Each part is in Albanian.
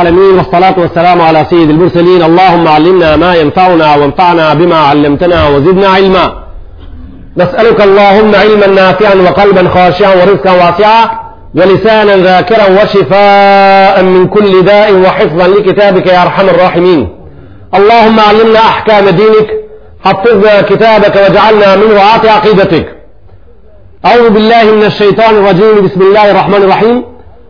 العالمين والصلاة والسلام على سيد المرسلين اللهم علمنا ما ينفعنا وانفعنا بما علمتنا وزدنا علما نسألك اللهم علما نافعا وقلبا خاشعا ورزقا واسعا ولسانا ذاكرا وشفاء من كل داء وحفظا لكتابك يا أرحم الراحمين اللهم علمنا أحكام دينك حفظنا كتابك واجعلنا من رعاة عقيدتك أعوذ بالله من الشيطان الرجيم بسم الله الرحمن الرحيم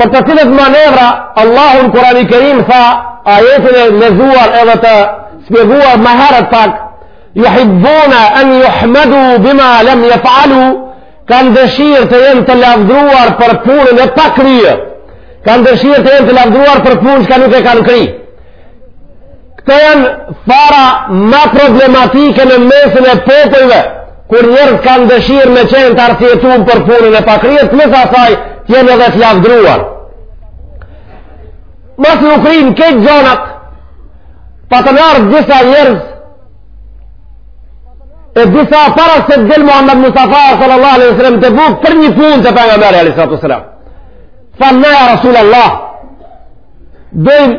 për të cilat manevra Allahu n Kurani Kerim tha ajetin e lezuar edhe të shpjeguar më herët pak juhibbune en juhmedu bima lem jefalu kanë dëshirë të jenë të lavdruar për punën e pakryer kanë dëshirë të jenë të lavdruar për punën çka nuk e kanë kry Këto janë fara ma problematike në mesin e popujve, kur njerëz kanë dëshirë me qenë të arsyetun për punën e pakryer, plus asaj t'jenë edhe të lavdruar. Masi u kryen këto gjanat, patën ardh disa njerëz, e disa para se të delë Muhammed Mustafa sallallahu alaihi sallam Tebuk për një punë të pejgamberi alaihi sallam. Than na ja Rasul Allah, dojmë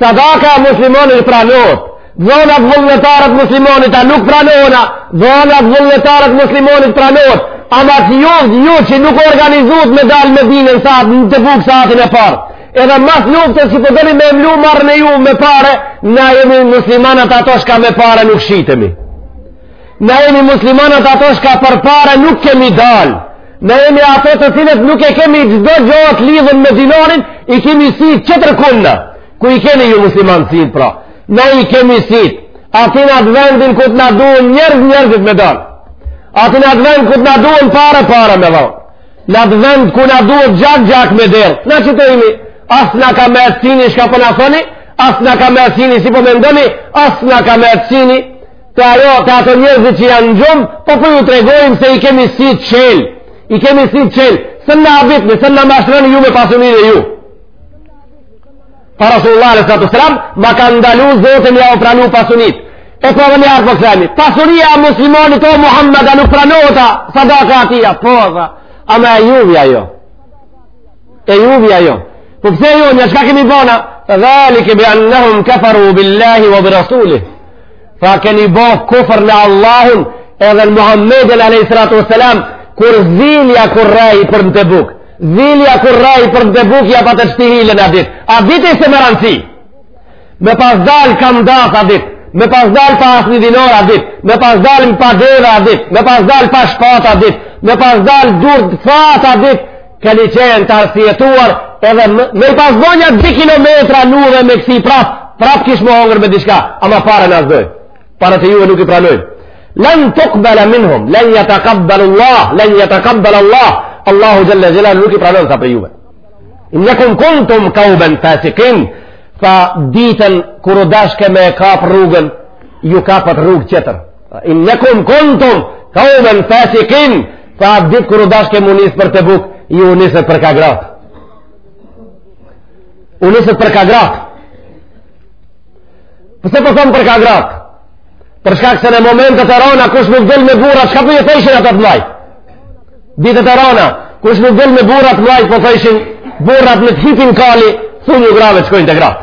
Sadaka e muslimanit pranohet. Dhanat vullnetare t'muslimanit a nuk pranohen a. Dhanat vullnetare t'muslimanit pranohet. Ama t'juvt, ju që nuk u organizut me dalë Medinën s në Tebuk saatin e parë. Edhe mas luftës që po doni me e mlu marren e juj me pare, na jemi muslimanët ato çka me pare nuk shitemi. Ne jemi muslimanët ato çka për pare nuk kemi dal. Ne jemi ato të cilët nuk e kemi çdo gja t'lidhur me dinarin, i kemi sytë qetër kund. Ku i keni ju muslimanë sytë pra? Ne i kemi sytë. Aty n'atë vendin kur t'na duhen njerëz njerëzit me dal. Aty n'atë vend kur t'na duhen pare pare me dhan. Në atë vendin ku na duhet gjak gjak me derdh. Na që të imi, as na ka me atësini çka po na thoni, as na ka me atësini si po mendoni, as na ka me atësini Të ajo, të ato njerëzit që janë në gjumë, po po ju tregojmë se i kemi sytë çelë. I kemi sytë çelë. S'na habitni, s'na mashtroni ju me pasunin e juj. Tha Resulullah alejhi salatu selam, ma ka ndalu zoti me ja u pranu pasunit. E po dhe një herë po këthemi. Pasunia e muslimanit o Muhammed a nuk pranohet a, sadaka e tij a, po de. Ama e juvja jo. E juvja jo. Po pse jo, ne çka kemi bo na, dhalike bi annahum kafaru billahi ve birasulih. Tha keni bo kufër në Allahun edhe në Muhammedin a.s. Kur zilja kur ra për në Tebuk. Zilja kur ra për në Tebuk, ja patët shti hilen a dit. A ditë ishte më rëndësi. Me pas dalë kambsa a dit. Me pas dalë pa asnji dinar a dit. Me pas dalë pa deve a dit. Me pas dalë pa shpat a dit. Me pas dalë durthat a dit. Keni qenë të arsyetuar edhe me, me i pas bo nja 2 kilometra udhë me kthy prap, prap kish m'u hongër me diçka, ama pare nuk do. Pare të juve nuk i pranon. Len tukbele minhum, len jetekabbele Allah, len jetekabbele Allah, Allahu xhelle xhelal nuk i pranon asa pej juve. Innekum kuntum kaumen fasikin, tha ditën kur u dashke me kap rrugën, ju kapët rrugë tjetër. Innekum kuntum qauman fasiqin, tha at ditë kur u dashke m'u nis për Tebuk, ju u nisët për ka gratë. U nisët për ka gratë. Pse po thon për ka gratë? Për shkak se në momentet e rona kush nuk del me burra, çka po i thojshin ata të mdhaj? Ditët e rona, kush nuk del me burra të mdhaj, po thojshin burrat në hitin kali, thuni grave shkojnë te gratë.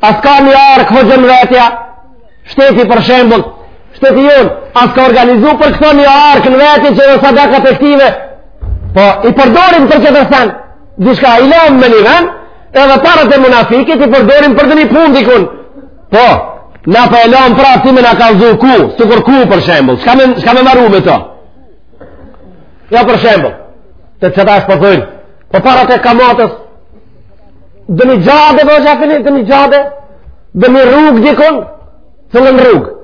A s'ka një arkë hoxhë n'veti, shteti për shembol, shteti jonë, a s'ka organizu për këto një arkë në veti që dhe sadakat e këtive, po i përdorim për tjetër sen, dishka i lomë me një ven, edhe paret e munafikit i përdorim për ndonjë punë dikun, po, na po e lomë pra ti me na kallzu ku, sikur ku për shembol, shka me, shka me maru me to? Ja për shembol, qetash po thojnë, po Po parat e kamatës, ndonjë xhade, ndonjë xhade, ndonjë xhade, ndonjë rrugë dikun, ndonjë rrugë.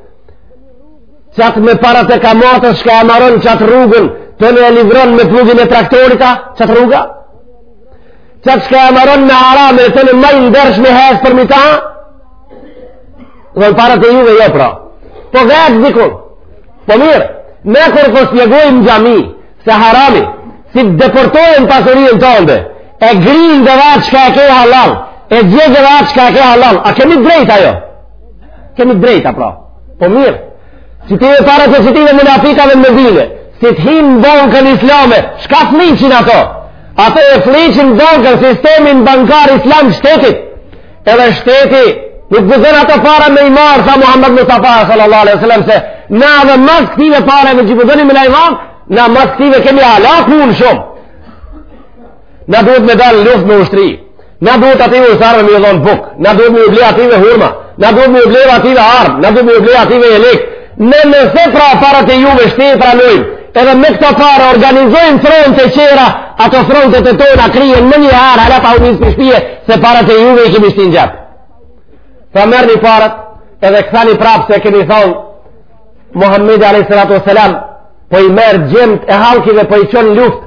Qatë me parat e kamatës, shka e maron qatë rrugën, tanë e livron me plugin e traktorit, qatë rruga, qatë shka e maron me harame, të në majnë ndërsh me hecë përmi ta, dhe parat e juve jo pra. Po vet dikun, po mirë, ne kur po shpjegojmë xhami, Se harami, si të depërtojë në pasurinë tande, e grin edhe atë çka e ke hallall, e djeg edhe atë çka e ke hallall, a kemi drejt a jo? Kemi drejt, a pra? Po mirë, qitive paret e qitive munafikave në Medine, si të hinë në bankën islame, shka flliqin ato? Ato e flliqin bankën sistemin bankar islam shtetit, Edhe shteti nuk guxon ato pare me i marrë, tha Muhammed Mustafa sallallahu alaihi sallam, se na dhe mas këtive pare dhe gjipëzëni me lajvan, na mas këtive kemi hala punë shumë. Na duhet me dalë luftë me ushtri, na duhet ative ushtarve me ju dhonë bukë, na duhet me u ble ative hurma, na duhet me u ble ative armë, na duhet me u ble ative jelekë, Ne nëse pra parat e juve shtet i pranojmë, edhe me këta pare organizojmë fronte qera, ato frontet tona kryhen menjëherë, hala pa u nisë prej shpije, se parat e juve i kemi shti n'xhep. Tha merrni parat, edhe kthani prapë se keni thonë, Muhammed a.s. po i merr djemtë e hallkive po i çon luftë,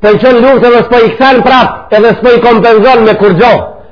po i çon luftë edhe s'po i kthan prapë, edhe s'po i kompenzon me kurgjo.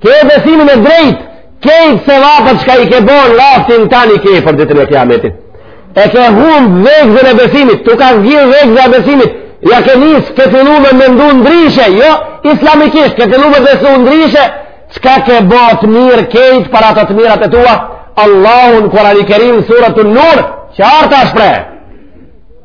Ke besimin e drejt, kejt sevapet shka i ke bon, raftin tan i ke për ditën e kiametit. E ke hum vegzën e besimit, t'u ka zgjidh vegza e besimit, ja ke nis, ke fillu me mëndu ndryshe, jo, islamikisht, ke fillu me besu ndryshe, çka ke bo t'mirë kejt për ato të mirat e tua, Allahu n'Kurani Kerim, suratun Nur, qartë e shpreh.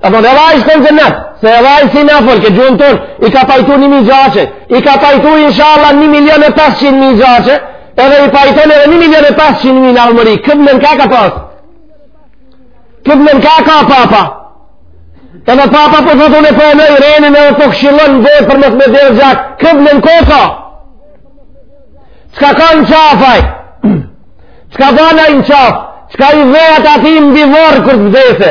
A do dhe vajzë të në xhennet, se e vajzë si në fërë, këtë gjuhën tërë, i ka pajtu një mijë gjaqe, i ka pajtu inshallah një milion e pesëqind mijë gjaqe, edhe i pajton një milion e pesëqind mijë hasmëri, këtë në në ka ka pasë? Këtë në në ka ka papa? Edhe papa po thotë unë e po e nëjë reni në dhe po këshillon Evropën mos me derdh gjak, këtë në në koka? Çka ka në qafaj? Çka dhana në qafë? Çka i dhejat atij mbi vorr kur të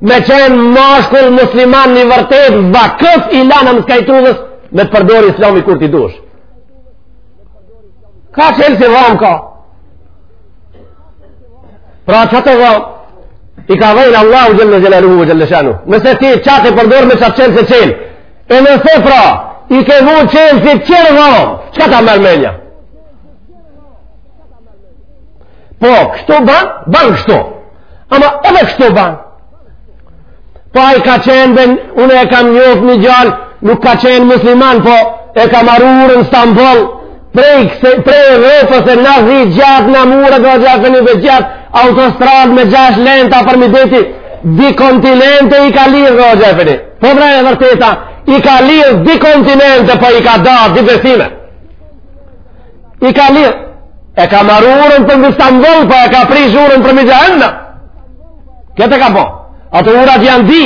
me qenë mashkull musliman një vërtet vakëf i lanë në skaj t'udhës me të përdor islami kur t'i dush ka çelësi dhamë ka pra qato dhamë i ka dhënë Allahu xhelle xhelaluhu xhelle shanuhu nëse ti qatë e përdor me qatë çel s'e çel e nëse pra i ke vu çelësit qeta dhamë çka ta merr menja po kështu ban ban kështu Ama edhe kështu banë. Po ai ka qenë dhe unë e kam njoft një djalë, nuk ka qenë musliman, po e ka maru urën Stamboll, prej, këse, prej Evropës në Azi gjatë nam ure hoxhë efendi e gjatë, autostradë me gjashtë lenta përmi deti, di kontinente i ka lidh hoxhë efendi. Po pra e vërteta, i ka lidh di kontinente, po i ka da di besime. I ka lidh, e ka maru urën për në Istanbul, po e ka prish urën përmi xhehenem. Këtë e ka po. Ato urat janë di.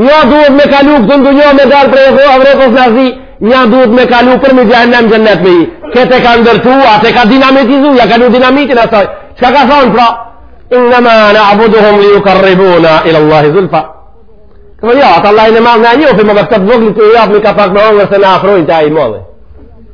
Një duhet me kalu këtu n'dynja me dalë prej Evropës në Azi, një duhet me kalu përmi xhehenem në xhenet me hi. Këtë e ka ndërtu, atë e ka dinamitizu, ja ka vnu dinamitin asaj. Çka ka thonë pra? Inema nabuduhum li jukarribuna ila Allahi zulfa. Këmë jo, atë Allahin e madh na e njofim, më dhe këta të vegjlit t'u japim nga pak me hongër se na afrojnë te ai i madhi.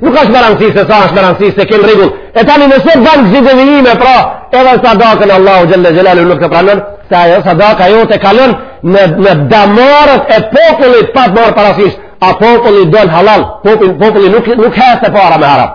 Nuk është me rëndësi se sa është me rëndësi se kem rregull. E tani nëse ban kësi devijime pra, edhe sadakën Allahu xhelle xhelaluhu nuk ta pranon, se ajo sadaka jote kalon në në damarët e popullit pa të marrë parasysh, a populli don hallall, populli populli nuk nuk hec para me haram.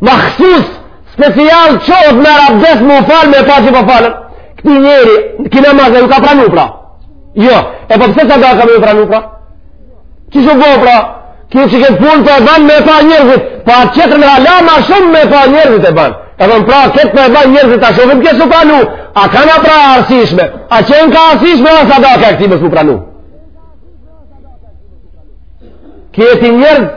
Mahsus, special, çohet merr abdes me u falë, me pa që po falet. Këtij njeri, ky namaz a ju ka pranu pra. Jo, e po përse sadaka me ju pranu pra? Çka u bo pra? Kjo që këtë punë po e ban me pa njerëzit, pa po qëtër hala ma shumë me pa njerëzit e banë. E dhe në pra, këtë për e banë njerëzit, a shumë këtë s'u pranu, a ka në pra arsyeshme, a qenë ka arsyeshme, a sadaka këtij me u pranu. Këta njerëzit,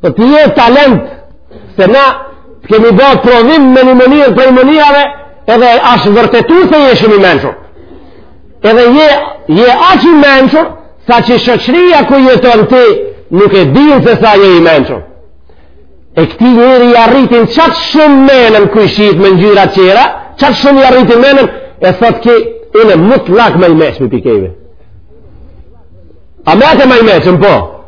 Por ti je talent, se na të kemi ba provim me një mënyrë prej mënyrave, edhe asht vërtetu se je shumë i mençur. Edhe je, je aq i mençur, sa që shoqëria ku jeton ti, nuk e din se sa je i mençur. E këtij njeri ia rritin qaq shumë menën ku i shqit me ngjyra tjera, qaq shumë ia rritin menën, e thot ky, une mutlak ma i meçëm prej krejve. A me atë ma i meçëm, po?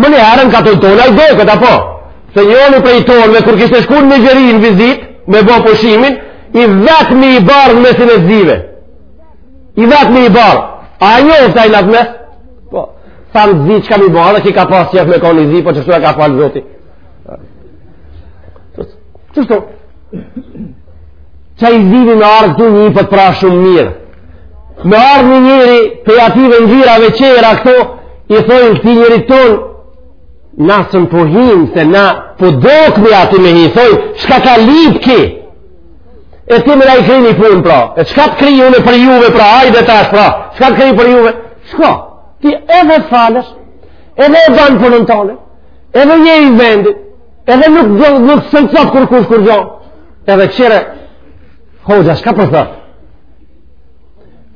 Menjëherë ka të në tonë, a i do këtë apo? Se njoni prej tonëve kur kishte shku në Nigjeri në vizitë, me bo pushimin, i vetmi i bardhë në mesin e zive. I vetmi i bardhë. A u njoft aj në atë mes? Po, tanë zi, veç jam i bardhë, edhe ky ka pasë qef me konë i zi, po qështu e ka falë Zoti. Qështu? Qai i ziu me ardhë këtu njifet pra shumë mirë. Me ardhë një njeri prej atyne ngjyrave tjera këtu, i thojnë këtij njerit tonë, na s'un po himë, se na po dokemi aty me hi, thojnë, shka ka lypë ky? E ti me na kry ni punë, pra, e shka të kry unë për juve, pra, ajde tash, pra, shka të kry për juve? Shko, ti edhe falesh, edhe e ban punën tonë, edhe njeri i vendit, Edhe nuk do nuk të thotë kërkush kurgjo. Edhe kshyre, hoxha, shka po thotë?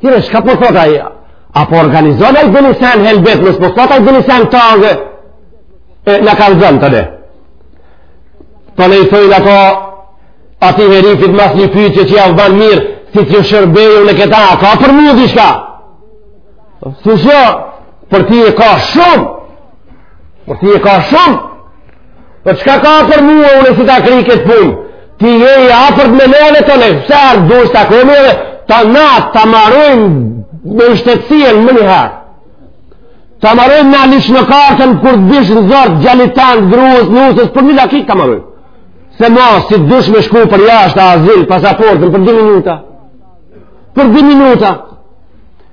Kshyre, shka po thotë ai? A po organizon ai doni sen helbet, mos po thotë ai doni sen taze? E, na kallzon tani. Tani i thojnë ato, atij herifit masi i pyt e t'jav baj mirë, si t'ju shërbej unë këta, a ka për mu diçka? Qysh jo, për ty e ka shumë, Për ty e ka shumë. Po çka ka për mua unë si ta kry këtë punë? Ti je i afërt me neve tonë, pse ar dush ta komi edhe ta na ta marojmë nënshtetësinë menjëherë. Ta marojmë na lish në kartën kur të bish në zort djalit tand, grues, nuses, për një dakik ta marojmë. Se ma, si të dush me shku përjashta, azil, pasaportën, për 2 minuta. Për 2 minuta.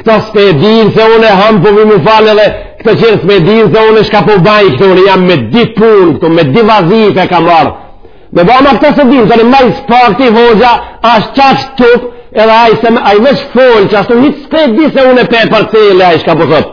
Këta s'pe dinë se unë hem po vi m'u falë edhe këta tjerë s'pe dinë se unë shka po baj këtu unë jam me dy punë këtu, me dy vazife kam ardhë. Me ba ma këta s'e dinë, tani ma së pakti hoxha, asht qaq tup, edhe ai se ma ai veç fol, qashtu hiç s'pe di se unë pe përcjelli, ai shka po thotë.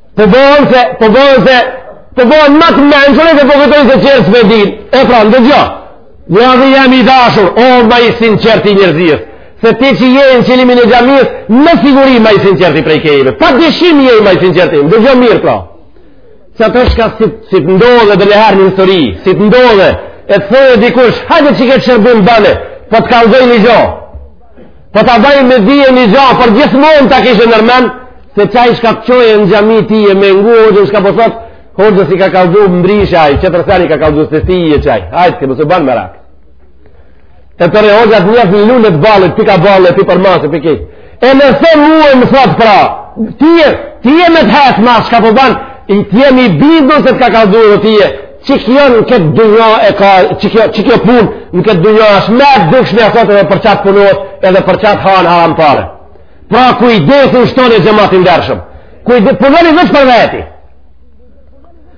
Po bëhen se, po bëhen se, po bëhen ma të mençur e po kujtojnë se tjerët s'pe dinë. E pra, ndëgjo. Djali jem i dashur, o ma i sinqerti i njerëzisë. Se ti që je në qilimin e xhamisë, me siguri ma i sinqerti prej krejve. Pa dyshim je ma i sinqert. Ndëgjo mirë pra. Sa të shka si, si të ndodhë edhe doniherë një histori, si të ndodhë, e të thotë dikush, hajde qikët shërbim bane, po të kallzoj një gjo. Po ta baj me dije një gjo, por gjithmonë ta kishe nërmen, se qaj shka të çon në xhami ti je me ngu, hoxha shka po thot, hoxhës i ka kallxu mbrisha, aj, tjetër sen i ka kallxu se ti je qaj, hajt, ke mos ban merak. E të re, hoxha atë njësë në lunet balit, pika balit, pi për masë, pi kejtë. E nëse mue më thot pra, ti je, ti je me të hesë masë, shka po ban, ti je i bindun se të ka kallxu dhe ti je, Që kjo janë në këtë dynja e ka, që kjo, që kjo punë në këtë dynja është me të duksh me asotë edhe për qatë punohet edhe për qatë hanë haram pare. Pra kujdes shtone xhemat i ndershëm. Kujdes punoni veç për veti.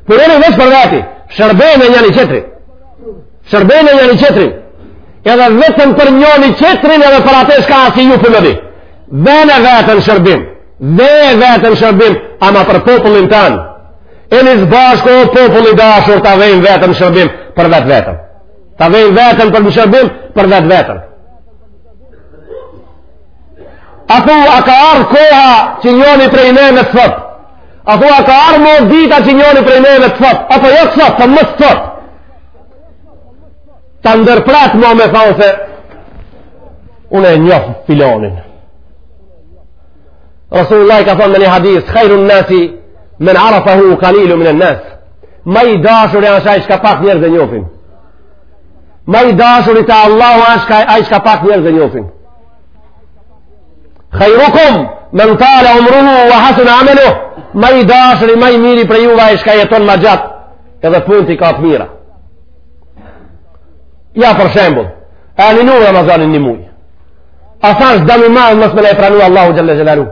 Punoni veç për veti. Shërbeni njëni-tjetrit. Shërbeni njëni-tjetrit. Edhe vetëm për njëni-tjetrin edhe për atë shka asë ju punoni. Vene veten n'shërbim. Vene veten n'shërbim. Ama për popullin tanë. Eni s'bashku o popull i dashur ta vejmë veten n'shërbim për vetveten. Ta vejmë veten për në shërbim për vetveten. A thu a ka ardhë koha që njoni prej neve të thotë. A thu a ka ardhë ma dita që njoni prej neve të thotë. A thu jo të thotë, po mos të thotë. Ta ndërpratë ma me thonë se unë e njof filanin. Rasulullahi ka thonë me një hadith, khajrun nasi, Men arafahu kalilu minen nas Ma i dashur ashtë ai shka pak njerëz e njofin. Ma i dashuri te Allahu ashtë ai shka pak njerëz e njofin. Khajrukum, men tala umruhu wa hasun amelu, ma i dashuri ma i miri prej juve ai shka jeton ma gjatë, edhe punët i ka të mira. Ja për shembull, e agjinum Ramazanin një muj. A tash dami ma në mësme le e pranu Allahu xhele xhelaluhu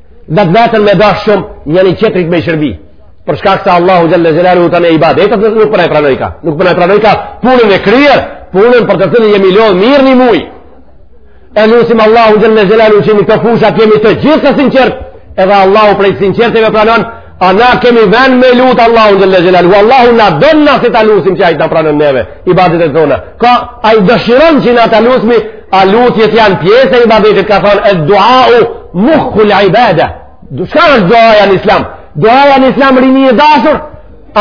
Dhe të vetën me dashë shumë njani-tjetrit me i shërby. Për shkak se Allahu xhele xhelaluhu tanë ibadetet nuk po na e pranojka. Nuk po na e pranojka punën e kryer, punën për të cilën jemi lodh mirë një muj. E lusim Allahun xhele xhelaluhu që në këto fusha jemi të gjithë të sinqertë. Edhe Allahu prej sinqertëve pranon A na kemi ven me lut Allahun xhele xhelaluhu Allahu na don na se ta lusim që ai t'i pranon neve ibadetet tona Ka ai dëshiron që na ta lusmi A lutjet janë pjesë e ibadetit ka thonë Ed-duau mukhul ibada Shka është duaja në islam Duaja në islam rini e dashur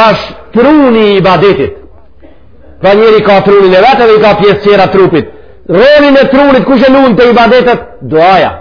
Ashtë truni i ibadetit Pra njeri ka trunin e vet dhe i ka pjesë tjera trupit Rolin e trunit kush e lun te ibadetet Duaja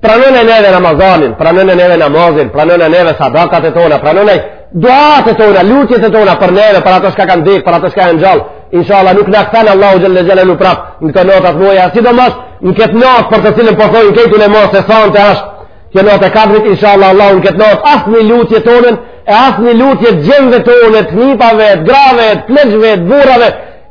Pranone neve Ramazanin, pranone neve namazin, pranone neve sadakat e tona, pranone duat e tona, lutjet e tona për neve, për ato shka kanë dekë, për ato shka janë gjallë. Inshallah nuk na kthen Allahu xhele xhelaluhu prapë në këto net të mdhaja. Sidomos në këtë natë për të cilën po thojnë po këtë në mos e sonte ashtë kjo natë e kadrit, inshallah Allahu në këtë natë asnjë lutje tonën, e asnjë lutje djemve tonë, nipave, grave, pleqve, burave,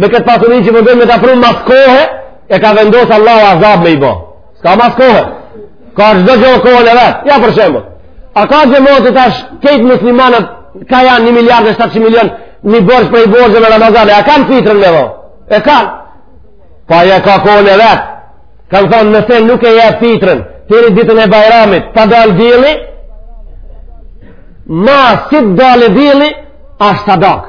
me këtë pasunin që po dojnë me ta pru mas kohe, e ka vendosë Allahu azab me i bo. S'ka mas kohe. Ka çdo gjo kohën e vet. Ja për shembull. A ka gjë mojë të tash kejtë muslimanët, ka janë një miliard e 700 milion, një borxh prej borxheve në Ramazan, a e kanë fitrën me bo? E kanë. Po e ka kohën e vet. Ka thonë nëse nuk e jep fitrën, deri ditën e bajramit, pa dalë dilli, masi të dalë dilli, asht sadakë.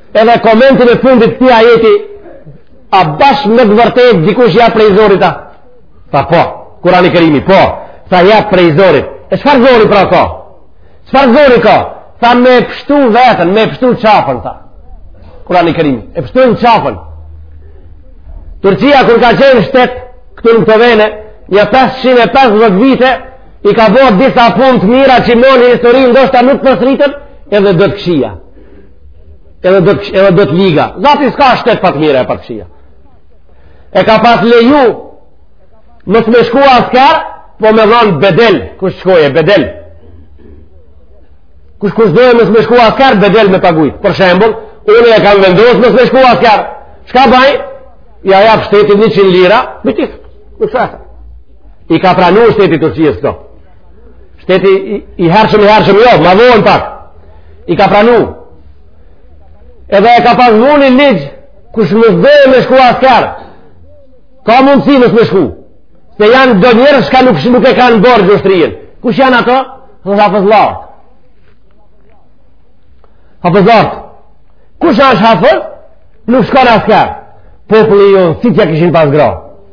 Edhe komentin e fundit të ajetit a bash me të vërtetë dikush jep prej zorit a? Tha po, Kurani Kerimi, po, tha jep prej zorit. E çfarë zori pra ka? Çfarë zori ka? Tha me pështu veten, me pështu qafën, tha. Kurani Kerimi, e pështon qafën. Turqia kur ka qenë shtet, këtu në këto vene, nja 550 vite, i ka bërë disa punë të mira që mo në histori ndoshta nuk përsëriten, edhe do të këqija. edhe do të edhe do të liga. Zati s'ka shtet pa të mira e pa të këqija. E ka pas leju mos me shku askar, po me dhon bedel, kush shkoje bedel. Kush kush doje mos me shku askar bedel me paguaj. Për shembull, unë e kam vendos mos me shku askar. Çka bëj? Ja jap shtetit 100 lira, biti. I ka pranu shteti i Turqisë këto. shteti i hershëm i hershëm jo, ma vonë pak i ka pranu edhe e ka pas vnu ni ligj kush mos dojë me shku asker ka mundësi mos me shku se janë do njerëz çka nuk, nuk e kanë borxh ushtrinë kush janë ato? dhe dhe hafëzllarët hafëzllarët kush është hafëz? nuk shkon asker populli ju si t'ja kishin pas gra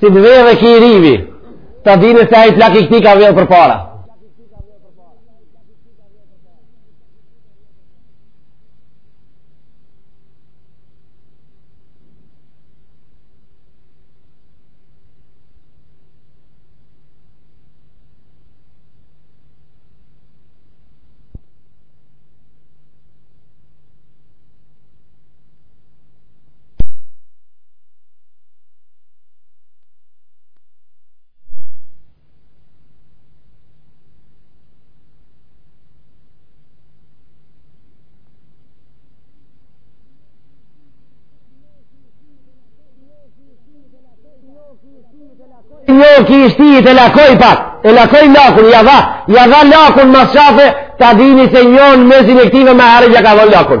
si të vjedhë ki i rivi, ta dinë se ai plaki i këtij ka vjedhë përpara. jo gishtit e lakoj pak e lakoj lakun ja dha ja dha lakun mas qafe ta dinë se njoni n'mesin e këtive ma herët ja ka dhonë lakun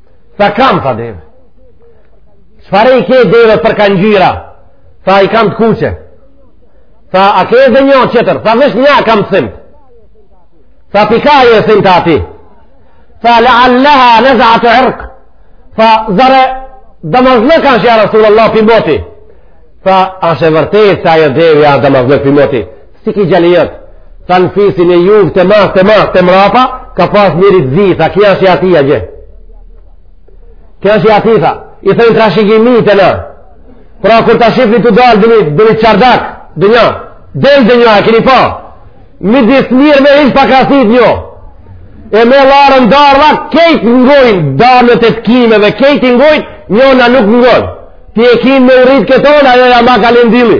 Tha kam, tha deve. Çfare i ke deve për ka ngjyra? Tha i kam të kuqe. Tha a ke ndonjë tjetër? Tha veç një kam të himtë. Tha pi ka ajo e himte aty. Tha lealehu nezeahu irk. Tha zar damazllëk asht ja Rasulallah pi moti. Tha asht e vërtet se ajo deve a damazllëk pi moti. Si ky djali jot, tha në fisin e juve të ma, të ma, të mrapa, ka pas njeri t'zi, tha kja është i ati a gjë. Kja është i ati, tha, i thënë të rashikimi të në. Pra, kur të shifni të dalë, dhe një, dhe një çardak, dhe një, dhe një, dhe një, a keni pa, mi disë mirë me ishë pakasit një, e me larën darëva, kejt ngojnë darënët e të kime dhe kejt ngojnë, një në nuk ngojnë. Ti e kinë me rritë këtona, e ja ma kalendili.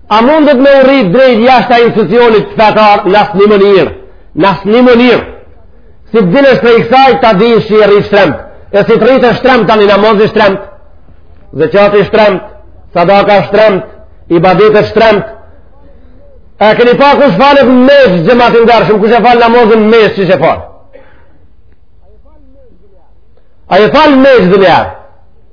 A mundet me u rritë drejt jashta institucionit fetar? Në asnjë mënyrë. Në asnjë mënyrë. Si të dilsh prej kësaj, ta dish qi e rritë shtremt. E si të rritë e shtremt, tani namazi shtremt. Zeqati shtremt, sadaka shtremt, ibadeti shtremt. E keni pa kush falet në Meqe xhemati ndarëshëm, kush e falë namazin në Meqe qysh e falë. A e falë në Meqe dhe njarë.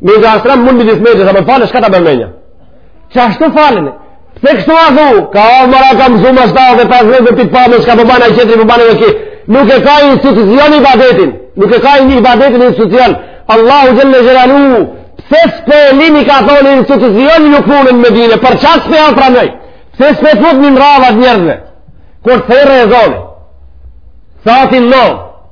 Me një asram mund me gjithë medjës, a për falë, çka ta përmenja? Qashtu falen, pse kështu a dhu, ka o mëra ka mësu ma shta dhe pas dhe dhe ti pa çka përbana i tjetri përbana dhe ki, nuk e ka i institucion ibadetin, nuk e ka ibadetin institucion, Allahu xhelle xhelaluhu, pse s'pe e limi ka thonë i institucion i nuk punën në Medine, për qa s'pe janë pranu, pse s'pe fut një mravat njerëzve, kur thërret ezani, sa ti lodhë,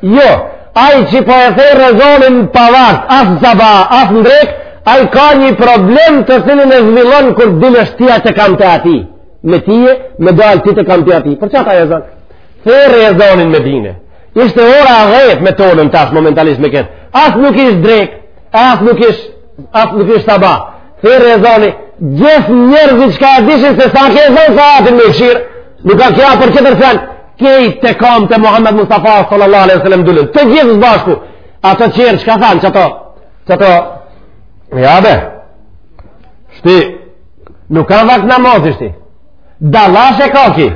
Jo, ai që po e thrret ezanin pa vakt, as sabah, as drek, ai ka një problem të cilin e zhvillon kur dilsh ti te kamt e atij. Me ti, me dal ti te kamt e atij. Për çfarë ajo zot? Thrret ezani n'Medine. Ishte ora 10 me tonën tash momentalisht me kët. As nuk ish drek, as nuk ish as nuk ish sabah. Thrret ezani, gjithë njerëzit që ka e dishin se s'ka ezan sahatin me kqyrë, nuk ka kjo për tjetër fjanë, Kejt te kamt e Muhammed Mustafa sallallahu alaihi sallam dulën. Të gjithë së bashku. Ato qërë çka thanë që ato. Që ato. Ja be. Shti. Nuk ka vakt namazi shti. Dallash e ka ky.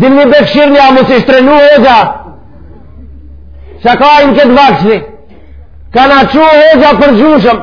Dilni be kqyrni a mos ish trenu hoxha. Çka ai n'këtë vakt shti. Ka na çu hoxha përgjumshëm.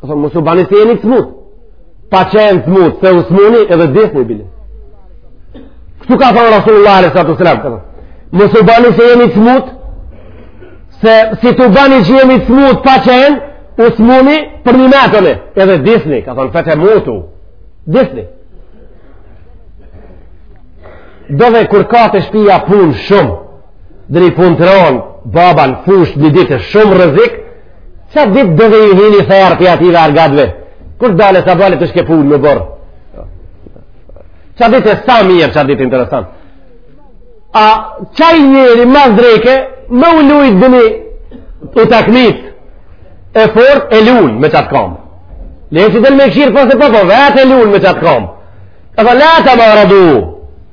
Ka thonë, mos u bani se jeni të smut. Pa qenë të smut, se u smuni edhe disni bile. Kshtu ka thonë Rasulullah alejhi salatu selam, ka thonë, mos u bani se jeni të smut, se si t'u bani që jeni të smut pa qenë, u smuni përnjimend, edhe disni ka thonë, fe temutu, disni. Ndodh kur ka te shpia punë shumë, Deni puntron, baban, fush, një ditë, shumë rrezik, qat ditë dodh i hini therrë pi atijve argatve, kur dale sa bale të shke punë në borë. Qat ditë e sa mirë, qat ditë interesant. A qaj njeri ma dreke, me u lujt deni u takmit, e fort e lunë me qatë kamë. Le që dhe në me këshirë, pas e po, po, vetë e lunë me qatë kamë. E tha, la tamaradu,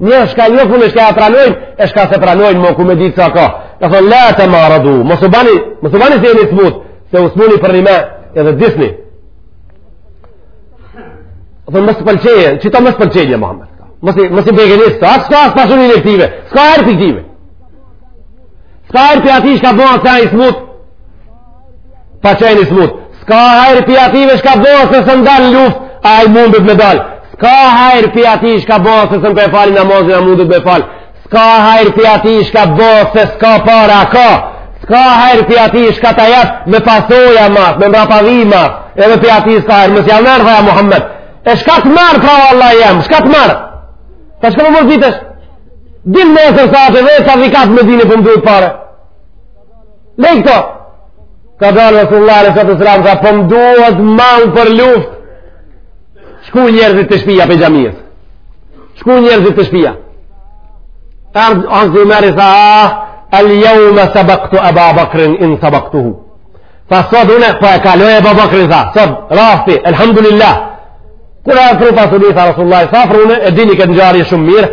Një shka një fund e shka e pranojnë, e shka s'e pranojnë, mo ku me ditë sa ka. Ka thonë, la tamaradu, mos u bani, mos u bani se jeni të smut, se u smuni përnime, edhe disni. Ka thonë, mos i pëlqeje, qeta mos i pëlqeje, Muhamed. Mos, mos i begenis, se s'ka shumë hajr pi ktive, s'ka hajr pi ktive. S'ka hajr pi atij shka bahet se ai smut, Pa qenë i smut. Ska hajr pi ative shka bahet se s'mun dalë në luft, ai mundet me dalë. Ska hajr pi ative shka bahet se s'mun po e fali namazin, a mundet me falë. Ska hajr pi ative shka bahet se ska para, a ka. Ska hajr pi ative shka ta jatë me pasoja mas, me mrapavi mas. Edhe pi ative ska hajr, mos jam nërë, dhe ja Muhammed. E shka të marë, pra Allah jam, shka të marë. Ta shka më mërzitesh? Dinë nesër sa atë dhe sa vikat me dini për po më duhet pare. Le këto! Ka dalë Rasulullah salallahu alejhi ve selem, tha po më duhet mall për luft. Shkun njerëzit te shpia pej xhamiës. Shkun njerëzit te shpia. Ardh hazreti Omeri tha, ah, el-jeume sebaktu Eba Bakrin in sebaktuhu. Tha sot une, po e kaloj Eba Bakrin tha, sot, rasti, elhamdulillah. Kur e afrun pasuninë, tha Rasulullah, sa afrune, e dini këtë njari shumë mirë,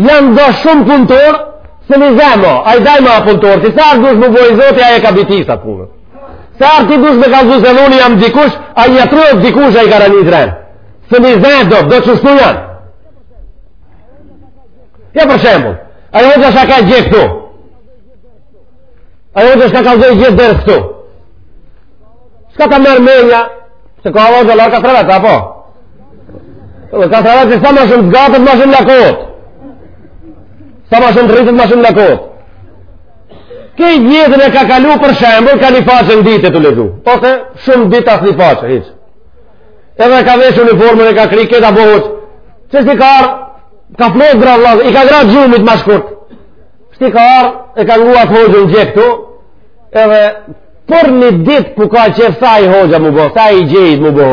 Janë do shumë punëtor, se një zemo, ai daj ma punëtor, si sa është dush me bo zoti, a e ka bitis atë punë. Se arë ti dush me kallxu se noni jam dikush, ai atrujët dikush ai ka rani drenë. Se një zemo, do, do qeshtu janë. Ja për shembull, ai hoxha shaka gjithë këtu. Ai hoxha shka kallxu gjithë ders këtu. Shka ta merr menja, se ka hoxhallarë ka trevet, apo? Dhe ka thara që sa ma shumë të zgjatet, ma shumë lakot. Sa ma shumë të rritet, ma shumë lakot. Krejt jetën e ka kalu për shembull, ka një faqe n'ditë të lexu. Ose shumë ditë as një faqe, hiç. Edhe ka vesh uniformën e ka kry, këta bohet. Qysh ka ardh, ka flojë gra vlazë, i ka ra gjumit ma shkurt. Qysh ka ardh, e ka ngu atë hoxhën qetu, edhe për një ditë për po ka qejf sa ai hoxha me u bo, sa ai shejh me u bo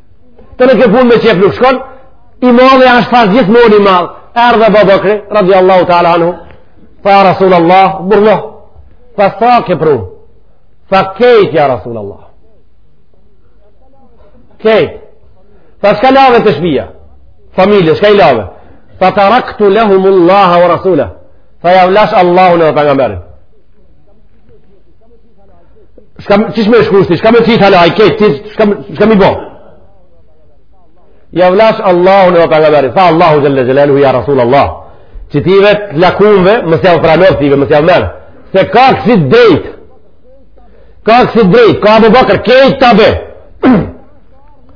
Të ke punë me qef nuk shkon, i madh ashtë përgjithmonë i madh, erdh Ebu Bekri, radi Allahu ta'ala anhu, tha Rasul Allah, burno, tha sa ke pru, tha kejt ja Rasul Allah. Kejt, tha shka lave te shpia, familje, shka i lave, tha taraktu lehumu Allaha wa Rasulah, tha jav lash Allahun edhe pejgamberin. Shka me qit me shkushti, shka me qit hala, ai kejt, shka me i bo? Jav lash Allahun edhe pejgamberin, tha Allahu xhelle xhelaluhu, ja Rasul Allah, që ti vet lakunve, mos jav prano, ti vet mos jav merr, se ka kësi drejt, ka kësi drejt, ka Ebu Bekër, kejt të bëjt,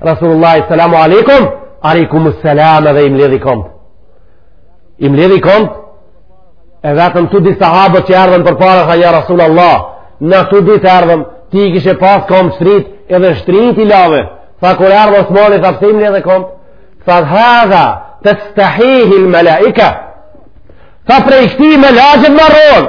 Rasulullah, salamu alaikum, alaikum salam dhe i mledhi komt. I mledhi komt, e vetën të dy sahabët që erdhën përpara, thanë ja Rasulullah, na të dytë erdhëm, ti i kishe pas komt shtrit, edhe shtrit i lave. Tha kur erdh Osmani, tha pse i mledhe komt, tha hadha, testahihi l-melaika, tha prej këtij melaqet marrohen,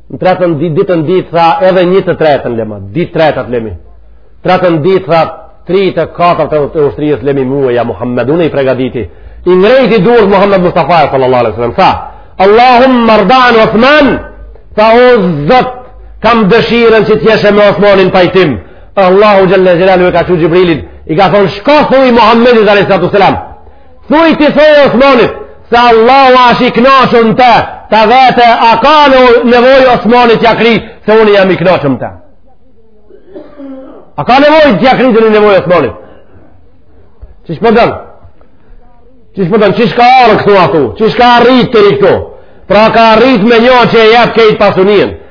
Në tretën ditë, dytën ditë, tha edhe një të tretën lema, dy të tretat lemi. Tretën ditë, tha tri të katërtat e ushtrisë lemi mue, ja Muhammed, unë i pregaditi. I ngrejti durt Muhammed Mustafa, sallallahu alai sallam, tha, Allahumma rda an Osman, tha o Zot, kam dëshirën që t'jeshe me Osmanin pajtim. Allahu xhelle xhelaluhu e ka çu Xhibrilin, i ka thonë, shko thuj Muhammedit alai sallatu sallam, Thuj t'i thojë Osmanit, se Allahu ashtë i knaqun n'te, ta vete, a ka noj nevojë Osmani t'ja kryj, se unë jam i knaqun n'te. A ka nevojë t'ja kryj ndonjë nevojë Osmanit? Qysh po don? Qysh po don? Qysh ka ardh këtu atu? Qysh ka arrit teri këtu? Pra ka arrit me një që e jep kejt pasunien.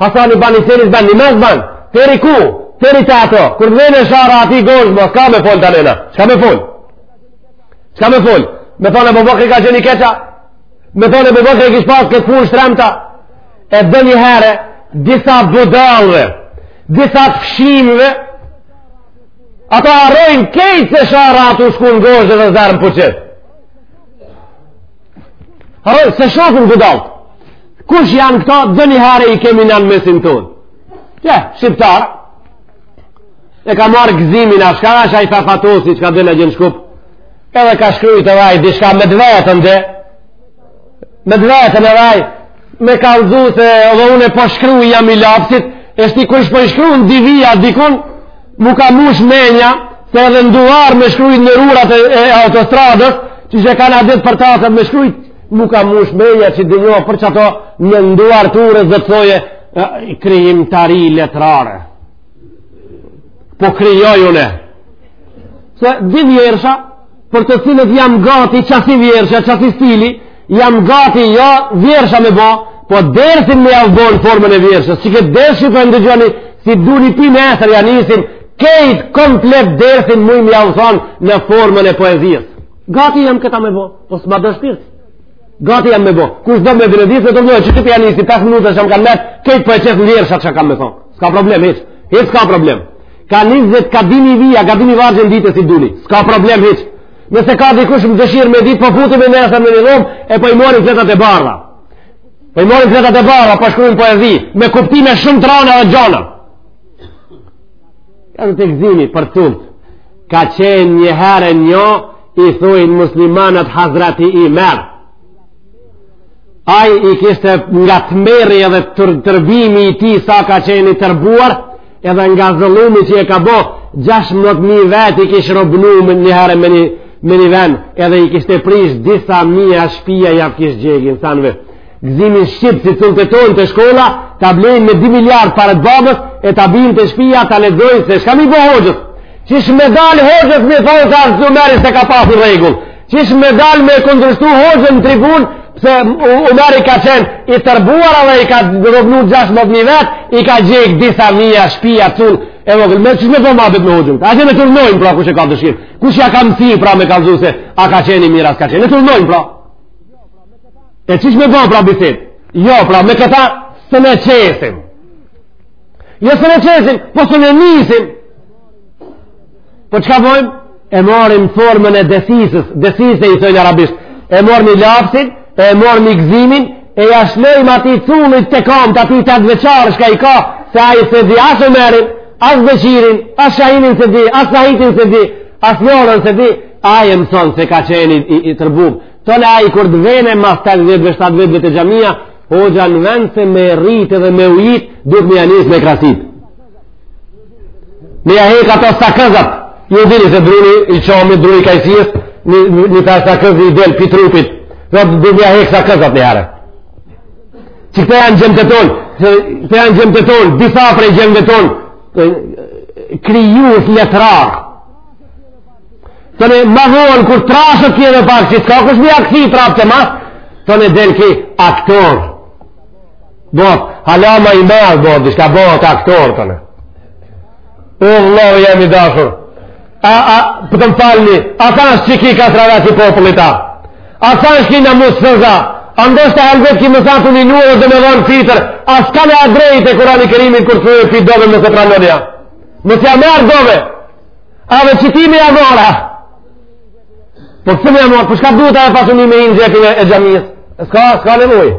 Hasan i bani seris bani, një mes bani, teri ku, teri te ato, kur del sharra te gozhda, ma s'ka me fol të nëna, s'ka me fol, s'ka me fol, me thonë Ebu Bekri ka gjeni keqa, me thonë Ebu Bekri kish pas këtë punë shtremta, e donjëherë, disa budallve, disa të fshimve, ata harrojnë kejt se sharra atu shku në gozhdë dhe zërën për qëtë. Harrojnë, s'e shofin ku dalë. Kush janë këta, donjëherë i kemi na në mesin tonë. Ja, shqiptarë. E ka marrë gëzimin, a shka asha i fa fatosi, që ka dhe në gjënë Shkup. Edhe ka shkrujt edhe ai, diçka me dvetën dhe. Me dvetën edhe ai. me kallzu se edhe unë po shkruj jam i lapsit, e shti kush po i shkrun di vija dikun, mu ka mush menja, se edhe në duvar me shkrujt në urat e, e autostradës, që që kanë adet për ta se me shkrujt, mu ka mush menja që dhe njohë për që ato në duvar të urës dhe të thojë, krijimtari letrare. Po krijoj une. Se di vjersha, për të cilët jam gati qasi vjersha, qasi stili, Jam gati, jo, vjersha me bo, po dersin me jav bo në formën e vjershës, që këtë ders që po ndëgjoni, si doni pi nesër ja nisi, kejt komplet dersin muj me jav thonë në formën e poezisë. Gati jam këta me bo, po s'ma do shpirti. Gati jam me bo, kush do me begenis, le të ngojë, qëtu p'ja nisi, 5 minuta që më kanë metë, kejt për po e qëtë vjersha që kam me thonë. Ska problem, hiç. Hiç ska problem. Ka 20 ka 2000 vija, ka 2000 vargje n'ditë si doni. Ska problem hiç. Nëse ka dikush dëshirë me ditë, po futemi nesër në një dhomë, e po i morim fletat e bardha. Po i morim fletat e bardha, po shkrujm poezi, me kuptime shumë t'rana dhe t'gjona. Edhe te gëzimi për tëmë, ka qenë një herë një, i thojnë muslimanët hazrati Imer. Ai i kishte nga tmerri edhe tërbimi i tij sa ka qenë i tërbuar, edhe nga zullumi që e ka bo 16.000 vet i kish robnu me një herë me një me një ven edhe i kishte prish disa mija shpia ja kish gjeg insanve gëzimin shqip si cullt tonë te shkolla ta blejnë me 2 miliard pare të babës e ta bijnë te shpia ta lexojnë se shka mi bo hoxhës qish me dalë hoxhës me thonë Haz Umeri s'e ka pasë rregull Qish me dal me kundërshtu hoxhën në tribun, pse Umari ka qenë i tërbuar dhe i ka robnu 16.000 vet, i ka gjeg disa mija shpia culli i vogël, me qish me po mabit me hoxhën, a që le t'urdhnojnë pra kush e ka dëshirë, kush ja ka mësi pra me kallzu se a ka qenë i mirë a s'ka qenë, le t'urdhnojnë pra. E qish me po pra bisit? Jo pra, me këta së ne qesim. Jo së ne qesim, po së ne nisim. Po çka bëjmë? E marrim formën e desisës, desisë i thonë arabisht. E marrim lapsin, e marrim gëzimin, e ja lshojmë atij cullit te kamt, atij tetë vjeçar, shka i ka, se ai s'e di, as Umerin, as Beqirin, as Shahinin s'e di, as Zahitin s'e di, as njërën s'e di, ai e mëson se ka qenë i, i tërbum. Tone ai kur të vene mas 8 vjetve 7 vjetve te xhamia, hoxha në vend se me rritë dhe me ujit, duhet me ja nis me krasitë. Me ja hek ato sakëzat, ju dini se druni i çamit, druni i kajsisë, një, një, një ta sakëz i del pi trupit, dhe të dhe ja hek sakëzat një herë. Që këta janë xhemati tonë, këta janë xhemati tonë, disa prej xhematit tonë, krijus letrar. Tanë ma vonë, kur trashet kje dhe pak, që s'ka kush një aksi trapë të masë, tanë del ky aktor. Bëhet, allama i madh bëhet, dishka bëhet aktor tanë. O, vëllau jem i dashur. A, a, po të më falni, a thashë që ky ka të rada që popullit ta? A ta është ki në musë të za? A ndështë të helbet ki më sa të një njeri dhe me dhonë fitër? A s'ka në adrejt e Kurani Kerimi kërë të e fi dove më të pranonja? Mos ja marr dove? A dhe që ti me ja mora? Po të me ja mora, për po shka duhet a e fasunime i në xhepin e xhamisë? Ska, ska në mujë.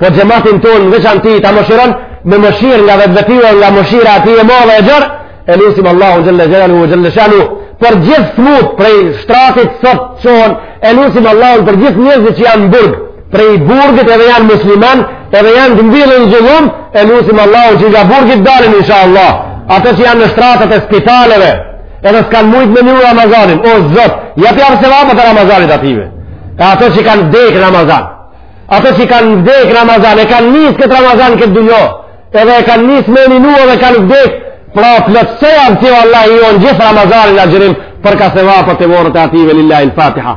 Po xhematin tonë në veçanti ta mëshiron me mëshirë nga vetvetja nga mëshira e tij e madhe e gjerë e lusim Allahu xhelle xhelaluhu xhelle shanuhu për gjithë smut prej shtratit sot çohen e lusim Allahun për gjithë njerëzit që janë në burg prej burgit edhe janë musliman edhe janë të mbyllun në zullum e lusim Allahun që nga burgi t'dalin insha Allah ata që janë në shtratet e spitaleve edhe s'kanë mujtë me ninu Ramazanin o zot, jepja sevapet e Ramazanit atyve e ata që kanë vdekë Ramazan Ata që kanë vdekë Ramazan, e kanë nisë këtë Ramazan këtë dunja, edhe e kanë nisë me ninu edhe kanë vdekë, pra plotësojau ti Allahi jonë gjithë Ramazanin agjërim, për ka sevapi te vorret e atyve, lillahi l-Fatiha.